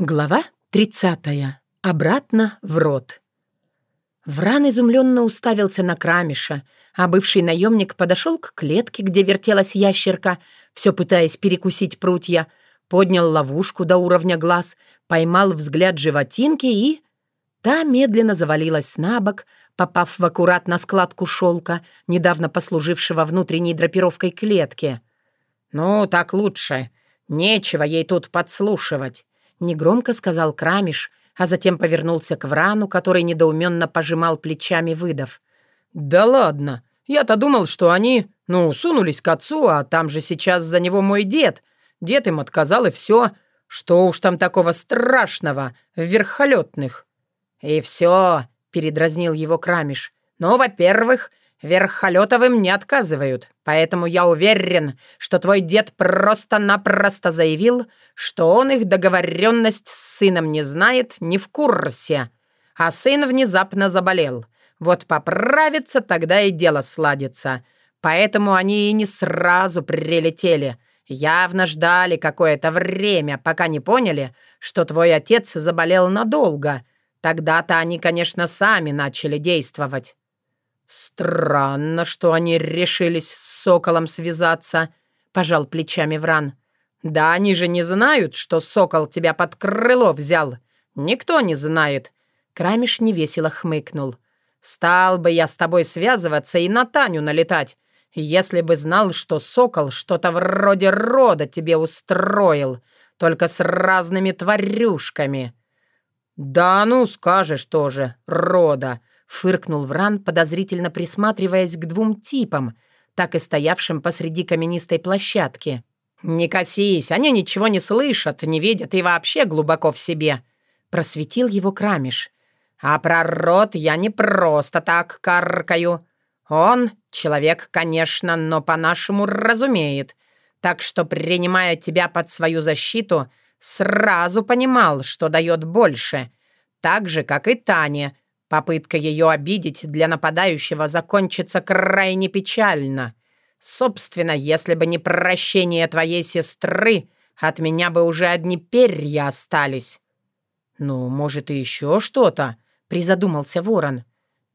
Глава 30. Обратно в рот. Вран изумленно уставился на Крамиша, а бывший наемник подошел к клетке, где вертелась ящерка, все пытаясь перекусить прутья, поднял ловушку до уровня глаз, поймал взгляд животинки и... Та медленно завалилась на бок, попав в аккуратно складку шелка, недавно послужившего внутренней драпировкой клетки. «Ну, так лучше. Нечего ей тут подслушивать». Негромко сказал Крамиш, а затем повернулся к Врану, который недоуменно пожимал плечами, выдав. «Да ладно! Я-то думал, что они, ну, сунулись к отцу, а там же сейчас за него мой дед. Дед им отказал, и все. Что уж там такого страшного в верхолетных?» «И все», — передразнил его Крамиш. «Ну, во-первых, Верхолетовым не отказывают, поэтому я уверен, что твой дед просто-напросто заявил, что он их договоренность с сыном не знает, не в курсе. А сын внезапно заболел. Вот поправится, тогда и дело сладится. Поэтому они и не сразу прилетели. Явно ждали какое-то время, пока не поняли, что твой отец заболел надолго. Тогда-то они, конечно, сами начали действовать. «Странно, что они решились с Соколом связаться», — пожал плечами Вран. «Да они же не знают, что Сокол тебя под крыло взял. Никто не знает». Крамиш невесело хмыкнул. «Стал бы я с тобой связываться и на Таню налетать, если бы знал, что Сокол что-то вроде рода тебе устроил, только с разными тварюшками». «Да ну, скажешь тоже, рода», Фыркнул Вран, подозрительно присматриваясь к двум типам, так и стоявшим посреди каменистой площадки. «Не косись, они ничего не слышат, не видят и вообще глубоко в себе», — просветил его Крамиш. «А про рот я не просто так каркаю. Он, человек, конечно, но по-нашему разумеет. Так что, принимая тебя под свою защиту, сразу понимал, что дает больше. Так же, как и Таня, Попытка ее обидеть для нападающего закончится крайне печально. Собственно, если бы не прощение твоей сестры, от меня бы уже одни перья остались». «Ну, может, и еще что-то?» — призадумался ворон.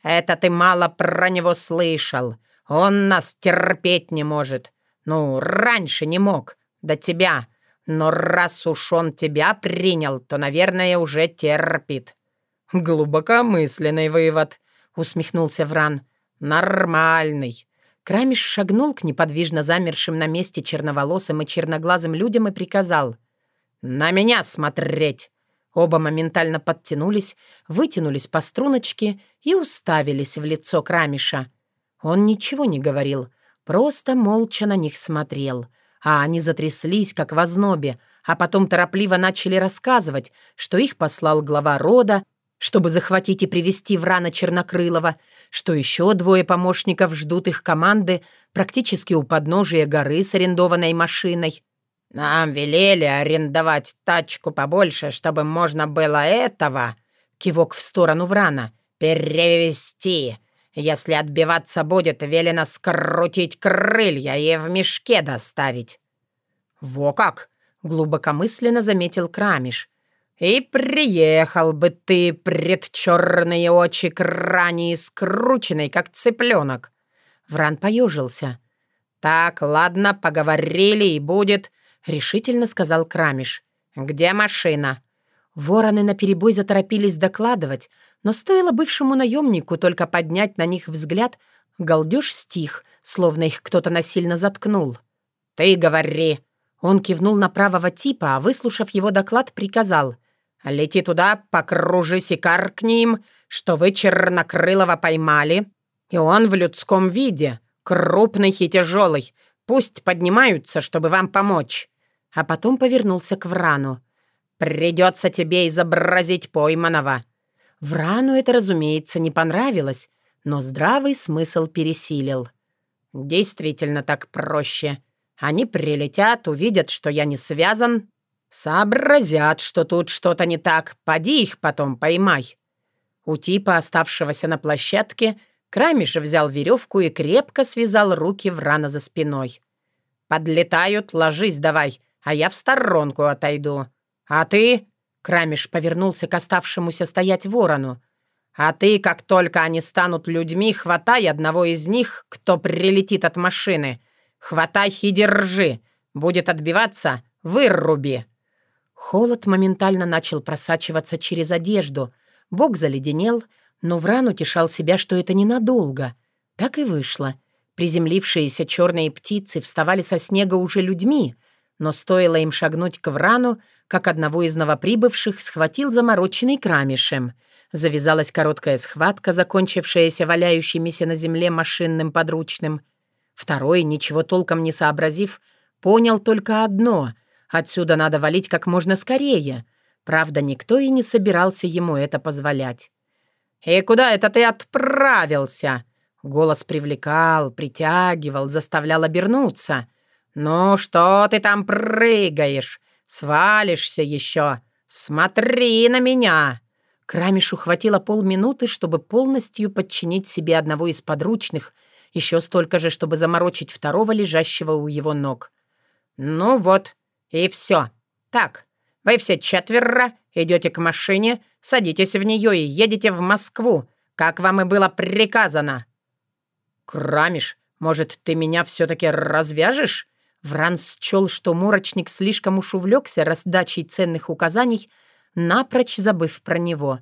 «Это ты мало про него слышал. Он нас терпеть не может. Ну, раньше не мог. До тебя. Но раз уж он тебя принял, то, наверное, уже терпит. «Глубокомысленный вывод», — усмехнулся Вран. «Нормальный». Крамиш шагнул к неподвижно замершим на месте черноволосым и черноглазым людям и приказал. «На меня смотреть!» Оба моментально подтянулись, вытянулись по струночке и уставились в лицо Крамиша. Он ничего не говорил, просто молча на них смотрел. А они затряслись, как в ознобе, а потом торопливо начали рассказывать, что их послал глава рода, чтобы захватить и привести Врана Чернокрылова, что еще двое помощников ждут их команды практически у подножия горы с арендованной машиной. «Нам велели арендовать тачку побольше, чтобы можно было этого...» Кивок в сторону Врана. «Перевести. Если отбиваться будет, велено скрутить крылья и в мешке доставить». «Во как!» — глубокомысленно заметил Крамиш. «И приехал бы ты, пред черные очи крани, скрученный, как цыпленок!» Вран поежился. «Так, ладно, поговорили и будет», — решительно сказал Крамиш. «Где машина?» Вороны наперебой заторопились докладывать, но стоило бывшему наемнику только поднять на них взгляд, галдеж стих, словно их кто-то насильно заткнул. «Ты говори!» Он кивнул на правого типа, а, выслушав его доклад, приказал. Лети туда, покружись и каркни им, что вы Чернокрылова поймали, и он в людском виде, крупный и тяжелый. Пусть поднимаются, чтобы вам помочь». А потом повернулся к Врану. «Придется тебе изобразить пойманного». Врану это, разумеется, не понравилось, но здравый смысл пересилил. «Действительно так проще. Они прилетят, увидят, что я не связан, «Сообразят, что тут что-то не так. Поди их потом поймай». У типа, оставшегося на площадке, Крамиш взял веревку и крепко связал руки Врана за спиной. «Подлетают, ложись давай, а я в сторонку отойду. А ты...» Крамиш повернулся к оставшемуся стоять ворону. «А ты, как только они станут людьми, хватай одного из них, кто прилетит от машины. Хватай и держи. Будет отбиваться — выруби». Холод моментально начал просачиваться через одежду. Бог заледенел, но Вран утешал себя, что это ненадолго. Так и вышло. Приземлившиеся черные птицы вставали со снега уже людьми, но стоило им шагнуть к Врану, как одного из новоприбывших схватил замороченный крамешем. Завязалась короткая схватка, закончившаяся валяющимися на земле машинным подручным. Второй, ничего толком не сообразив, понял только одно — отсюда надо валить как можно скорее. Правда, никто и не собирался ему это позволять. «И куда это ты отправился?» Голос привлекал, притягивал, заставлял обернуться. «Ну что ты там прыгаешь? Свалишься еще! Смотри на меня!» Крамишу хватило полминуты, чтобы полностью подчинить себе одного из подручных, еще столько же, чтобы заморочить второго, лежащего у его ног. «Ну вот, и все. Так, вы все четверо идете к машине, садитесь в нее и едете в Москву, как вам и было приказано». «Крамиш, может, ты меня все-таки развяжешь?» Вран счел, что Мурочник слишком уж увлекся раздачей ценных указаний, напрочь забыв про него.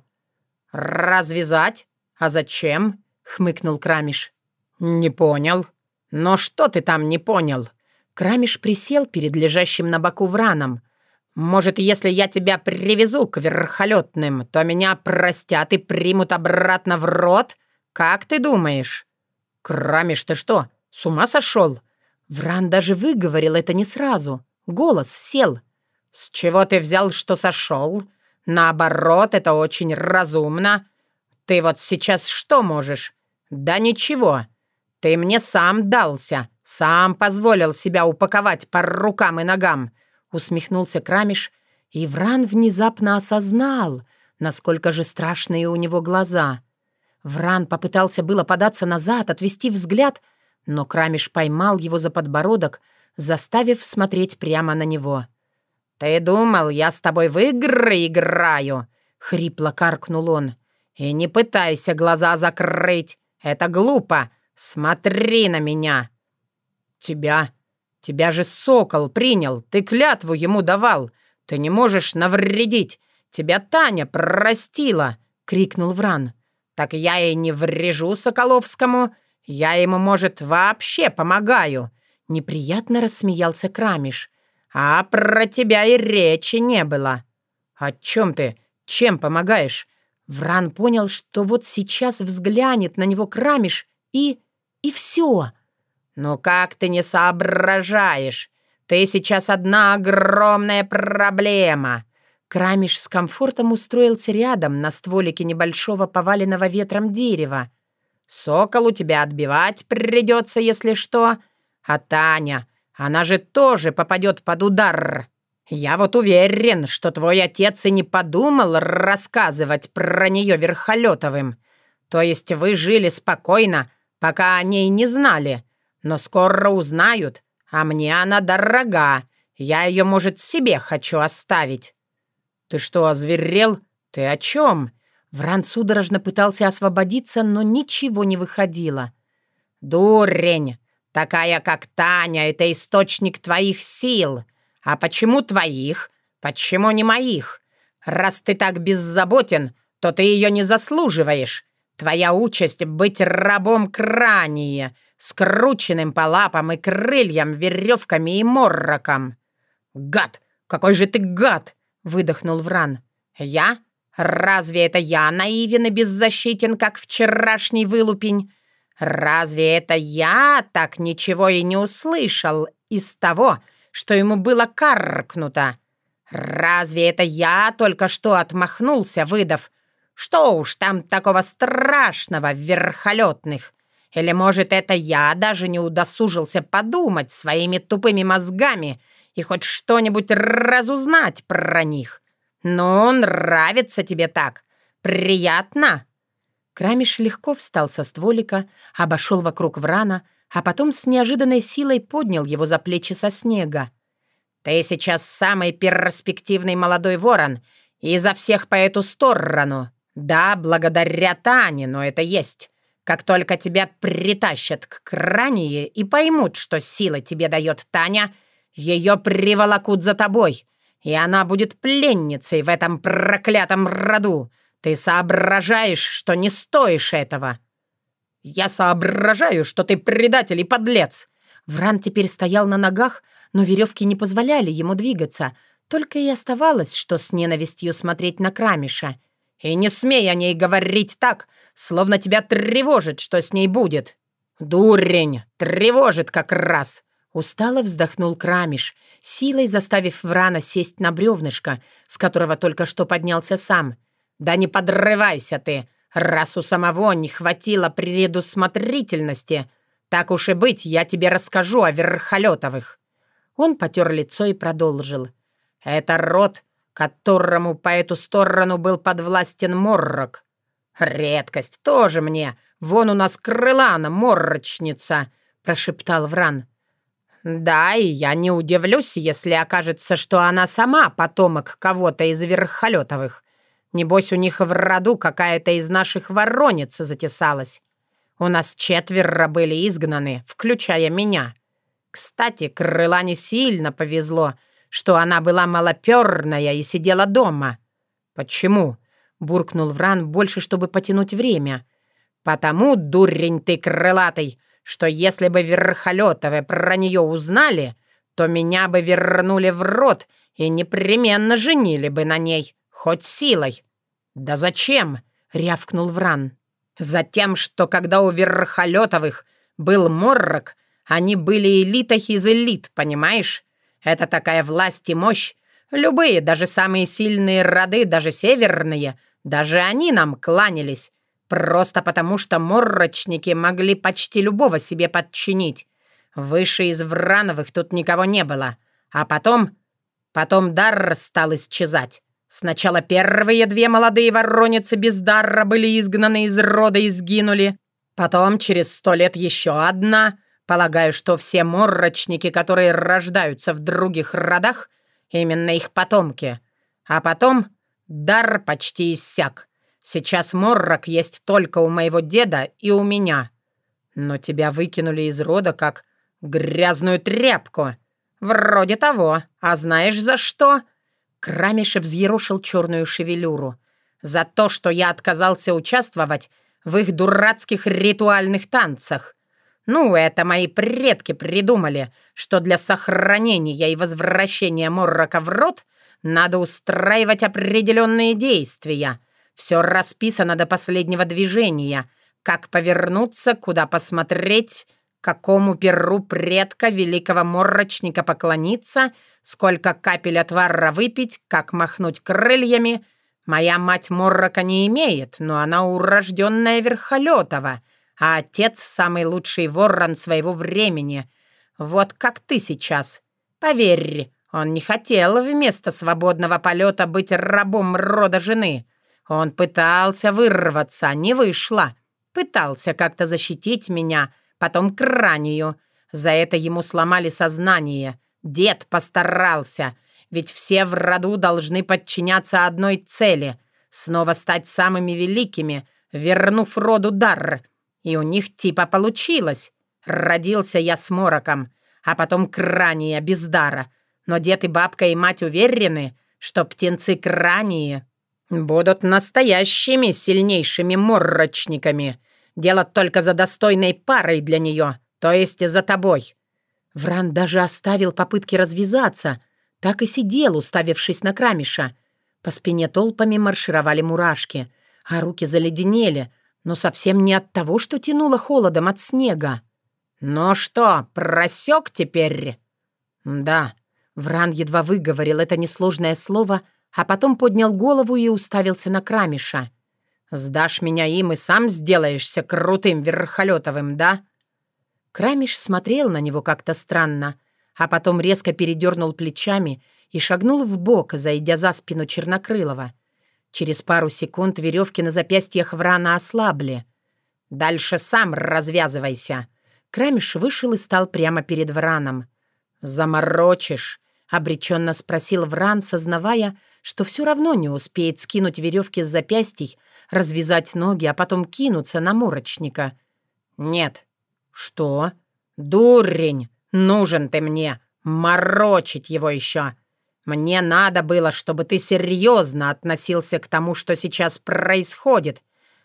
«Развязать? А зачем?» — хмыкнул Крамиш. «Не понял. Но что ты там не понял?» Крамиш присел перед лежащим на боку Враном. «Может, если я тебя привезу к верхолетным, то меня простят и примут обратно в рот? Как ты думаешь?» «Крамиш, ты что, с ума сошел?» Вран даже выговорил это не сразу. Голос сел. «С чего ты взял, что сошел? Наоборот, это очень разумно. Ты вот сейчас что можешь? Да ничего. Ты мне сам дался, сам позволил себя упаковать по рукам и ногам», усмехнулся Крамиш, и Вран внезапно осознал, насколько же страшные у него глаза — Вран попытался было податься назад, отвести взгляд, но Крамиш поймал его за подбородок, заставив смотреть прямо на него. «Ты думал, я с тобой в игры играю?» — хрипло каркнул он. «И не пытайся глаза закрыть. Это глупо. Смотри на меня». «Тебя? Тебя же сокол принял. Ты клятву ему давал. Ты не можешь навредить. Тебя Таня простила!» — крикнул Вран. Так я и не врежу Соколовскому. Я ему, может, вообще помогаю». Неприятно рассмеялся Крамиш. «А про тебя и речи не было». «О чем ты? Чем помогаешь?» Вран понял, что вот сейчас взглянет на него Крамиш и... и все. «Ну как ты не соображаешь? Ты сейчас одна огромная проблема. Крамиш с комфортом устроился рядом на стволике небольшого поваленного ветром дерева. «Соколу тебя отбивать придется, если что. А Таня, она же тоже попадет под удар. Я вот уверен, что твой отец и не подумал рассказывать про нее Верхолетовым. То есть вы жили спокойно, пока о ней не знали. Но скоро узнают, а мне она дорога. Я ее, может, себе хочу оставить». «Ты что, озверел? Ты о чем?» Вран судорожно пытался освободиться, но ничего не выходило. «Дурень! Такая, как Таня, это источник твоих сил. А почему твоих? Почему не моих? Раз ты так беззаботен, то ты ее не заслуживаешь. Твоя участь — быть рабом крания, скрученным по лапам и крыльям, веревками и морроком. Гад! Какой же ты гад! — выдохнул Вран. «Я? Разве это я наивен и беззащитен, как вчерашний вылупень? Разве это я так ничего и не услышал из того, что ему было каркнуто? Разве это я только что отмахнулся, выдав? Что уж там такого страшного в верхолетных? Или, может, это я даже не удосужился подумать своими тупыми мозгами — и хоть что-нибудь разузнать про них. Ну, нравится тебе так. Приятно?» Крамиш легко встал со стволика, обошел вокруг Врана, а потом с неожиданной силой поднял его за плечи со снега. «Ты сейчас самый перспективный молодой ворон, И за всех по эту сторону. Да, благодаря Тане, но это есть. Как только тебя притащат к Крании и поймут, что сила тебе дает Таня, ее приволокут за тобой, и она будет пленницей в этом проклятом роду. Ты соображаешь, что не стоишь этого?» «Я соображаю, что ты предатель и подлец!» Вран теперь стоял на ногах, но веревки не позволяли ему двигаться. Только и оставалось, что с ненавистью смотреть на Крамиша. «И не смей о ней говорить так, словно тебя тревожит, что с ней будет!» «Дурень! Тревожит как раз!» Устало вздохнул Крамиш, силой заставив Врана сесть на бревнышко, с которого только что поднялся сам. «Да не подрывайся ты, раз у самого не хватило предусмотрительности. Так уж и быть, я тебе расскажу о Верхолетовых». Он потер лицо и продолжил. «Это род, которому по эту сторону был подвластен Моррок. Редкость тоже мне. Вон у нас крылана, моррочница», — прошептал Вран. «Да, и я не удивлюсь, если окажется, что она сама потомок кого-то из Верхолетовых. Небось, у них в роду какая-то из наших воронец затесалась. У нас четверо были изгнаны, включая меня. Кстати, крыла не сильно повезло, что она была малоперная и сидела дома. Почему? Буркнул Вран больше, чтобы потянуть время. Потому, дурень ты крылатый, что если бы Верхолетовы про нее узнали, то меня бы вернули в рот и непременно женили бы на ней. Хоть силой. «Да зачем?» — рявкнул Вран. «Затем, что когда у Верхолетовых был Моррок, они были элитой из элит, понимаешь? Это такая власть и мощь. Любые, даже самые сильные роды, даже северные, даже они нам кланялись. Просто потому, что моррочники могли почти любого себе подчинить. Выше из Врановых тут никого не было. А потом... Потом дар стал исчезать. Сначала первые две молодые вороницы без дара были изгнаны из рода и сгинули. Потом, через сто лет, еще одна. Полагаю, что все моррочники, которые рождаются в других родах, именно их потомки. А потом дар почти иссяк. Сейчас моррок есть только у моего деда и у меня. Но тебя выкинули из рода как грязную тряпку. Вроде того. А знаешь за что?» Крамишев взъерошил черную шевелюру. «За то, что я отказался участвовать в их дурацких ритуальных танцах. Ну, это мои предки придумали, что для сохранения и возвращения Моррока в рот надо устраивать определенные действия. Все расписано до последнего движения. Как повернуться, куда посмотреть, какому перу предка великого моррочника поклониться, сколько капель отвара выпить, как махнуть крыльями. Моя мать моррока не имеет, но она урожденная Верхолетова, а отец — самый лучший ворон своего времени. Вот как ты сейчас. Поверь, он не хотел вместо свободного полета быть рабом рода жены. Он пытался вырваться, не вышло. Пытался как-то защитить меня — потом кранию. За это ему сломали сознание. Дед постарался, ведь все в роду должны подчиняться одной цели — снова стать самыми великими, вернув роду дар. И у них типа получилось. Родился я с мороком, а потом крания без дара. Но дед и бабка и мать уверены, что птенцы крании будут настоящими сильнейшими моррочниками — Дело только за достойной парой для нее, то есть за тобой». Вран даже оставил попытки развязаться, так и сидел, уставившись на Крамиша. По спине толпами маршировали мурашки, а руки заледенели, но совсем не от того, что тянуло холодом от снега. «Ну что, просек теперь?» «Да». Вран едва выговорил это несложное слово, а потом поднял голову и уставился на Крамиша. Сдашь меня им и сам сделаешься крутым верхолетовым, да?» Крамиш смотрел на него как-то странно, а потом резко передернул плечами и шагнул в бок, зайдя за спину Чернокрылова. Через пару секунд веревки на запястьях Врана ослабли. «Дальше сам развязывайся!» Крамиш вышел и стал прямо перед Враном. «Заморочишь?» — обреченно спросил Вран, сознавая, что все равно не успеет скинуть веревки с запястий, развязать ноги, а потом кинуться на морочника. «Нет». «Что?» «Дурень! Нужен ты мне! Морочить его еще! Мне надо было, чтобы ты серьезно относился к тому, что сейчас происходит,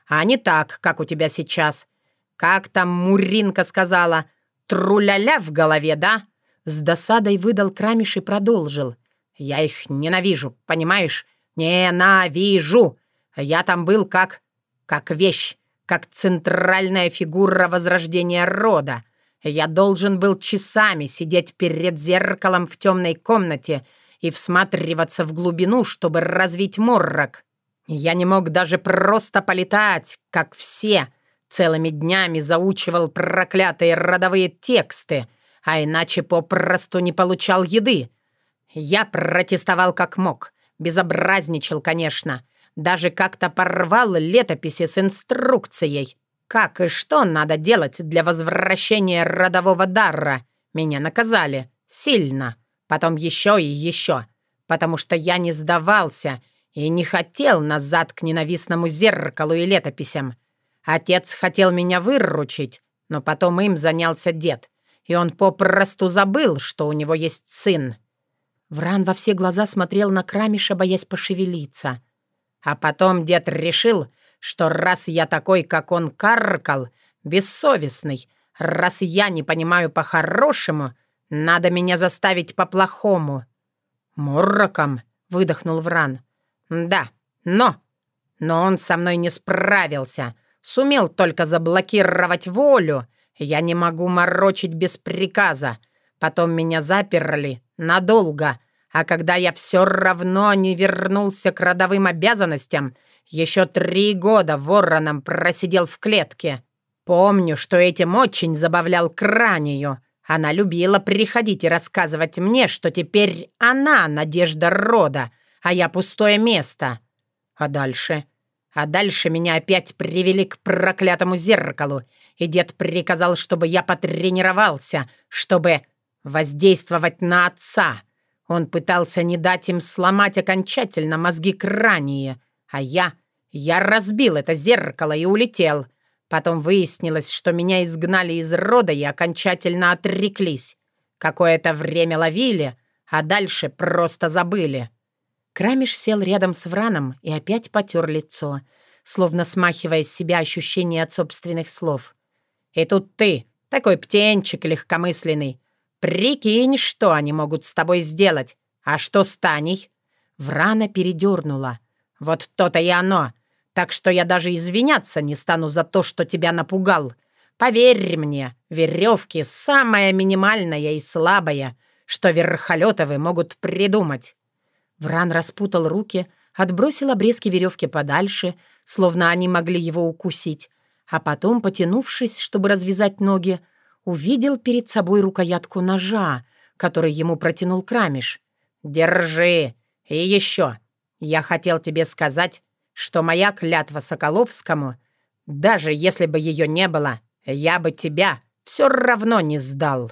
а не так, как у тебя сейчас. Как там Муринка сказала? Труляля в голове, да?» С досадой выдал Крамиш и продолжил. «Я их ненавижу, понимаешь? Ненавижу! Я там был как... как вещь, как центральная фигура возрождения рода. Я должен был часами сидеть перед зеркалом в темной комнате и всматриваться в глубину, чтобы развить моррок. Я не мог даже просто полетать, как все. Целыми днями заучивал проклятые родовые тексты, а иначе попросту не получал еды. Я протестовал как мог. Безобразничал, конечно. Даже как-то порвал летописи с инструкцией. Как и что надо делать для возвращения родового дара? Меня наказали. Сильно. Потом еще и еще. Потому что я не сдавался и не хотел назад к ненавистному зеркалу и летописям. Отец хотел меня выручить, но потом им занялся дед. И он попросту забыл, что у него есть сын. Вран во все глаза смотрел на Крамиша, боясь пошевелиться. А потом дед решил, что раз я такой, как он каркал, бессовестный, раз я не понимаю по-хорошему, надо меня заставить по-плохому. «Морроком», — выдохнул Вран. «Да, но...» Но он со мной не справился. Сумел только заблокировать волю. Я не могу морочить без приказа. Потом меня заперли надолго, а когда я все равно не вернулся к родовым обязанностям, еще три года вороном просидел в клетке. Помню, что этим очень забавлял Кранию. Она любила приходить и рассказывать мне, что теперь она надежда рода, а я пустое место. А дальше? А дальше меня опять привели к проклятому зеркалу, и дед приказал, чтобы я потренировался, чтобы воздействовать на отца. Он пытался не дать им сломать окончательно мозги крание, а я... Я разбил это зеркало и улетел. Потом выяснилось, что меня изгнали из рода и окончательно отреклись. Какое-то время ловили, а дальше просто забыли. Крамиш сел рядом с Враном и опять потер лицо, словно смахивая с себя ощущение от собственных слов. «И тут ты, такой птенчик легкомысленный, Прикинь, что они могут с тобой сделать. А что с Таней?» Врана передернула. «Вот то-то и оно. Так что я даже извиняться не стану за то, что тебя напугал. Поверь мне, веревки — самая минимальная и слабая, что верхолетовы могут придумать». Вран распутал руки, отбросил обрезки веревки подальше, словно они могли его укусить, а потом, потянувшись, чтобы развязать ноги, увидел перед собой рукоятку ножа, который ему протянул Крамиш. «Держи! И еще! Я хотел тебе сказать, что моя клятва Соколовскому, даже если бы ее не было, я бы тебя все равно не сдал».